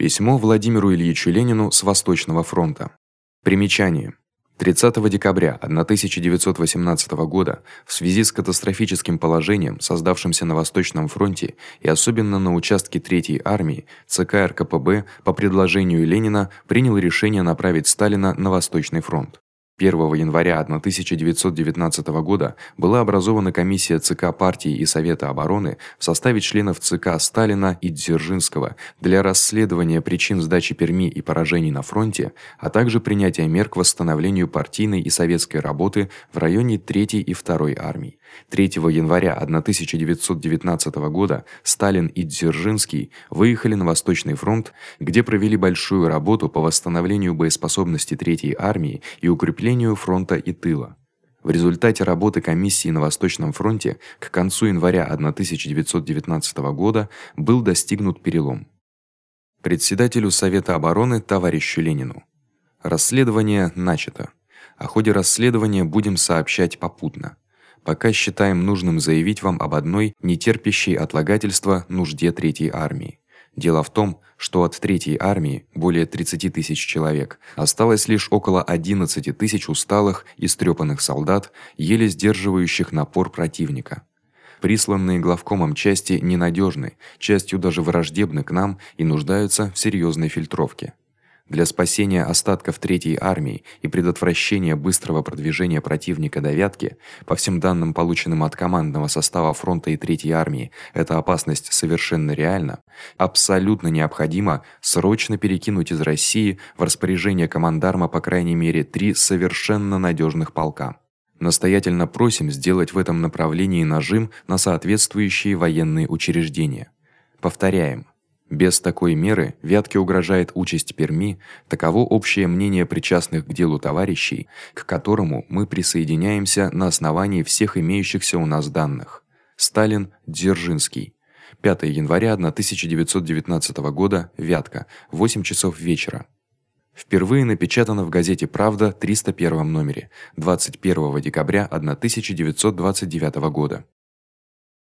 Письмо Владимиру Ильичу Ленину с Восточного фронта. Примечание: 30 декабря 1918 года в связи с катастрофическим положением, создавшимся на Восточном фронте и особенно на участке 3-й армии, ЦК РКПБ по предложению Ленина принял решение направить Сталина на Восточный фронт. 1 января 1919 года была образована комиссия ЦК партии и Совета обороны в составе членов ЦК Сталина и Дзержинского для расследования причин сдачи Перми и поражений на фронте, а также принятия мер к восстановлению партийной и советской работы в районе 3-й и 2-й армий. 3 января 1919 года Сталин и Дзержинский выехали на Восточный фронт, где провели большую работу по восстановлению боеспособности 3-й армии и укреплению фронта и тыла. В результате работы комиссии на Восточном фронте к концу января 1919 года был достигнут перелом. Председателю Совета обороны товарищу Ленину. Расследование начато. О ходе расследования будем сообщать попутно пока считаем нужным заявить вам об одной нетерпящей отлагательства нужде третьей армии. Дело в том, что от третьей армии, более 30 тысяч человек, осталось лишь около 11 тысяч усталых и стрёпанных солдат, еле сдерживающих напор противника. Присланные главкомом части ненадежны, частью даже враждебны к нам и нуждаются в серьезной фильтровке. Для спасения остатков третьей армии и предотвращения быстрого продвижения противника до Вятки, по всем данным, полученным от командного состава фронта и третьей армии, эта опасность совершенно реальна. Абсолютно необходимо срочно перекинуть из России в распоряжение командарма по крайней мере три совершенно надежных полка. Настоятельно просим сделать в этом направлении нажим на соответствующие военные учреждения. Повторяем, без такой меры Вятке угрожает участь Перми, таково общее мнение причастных к делу товарищей, к которому мы присоединяемся на основании всех имеющихся у нас данных. Сталин, Дзержинский. 5 января 1919 года, Вятка, 8 часов вечера. Впервые напечатано в газете Правда 301 номере 21 декабря 1929 года.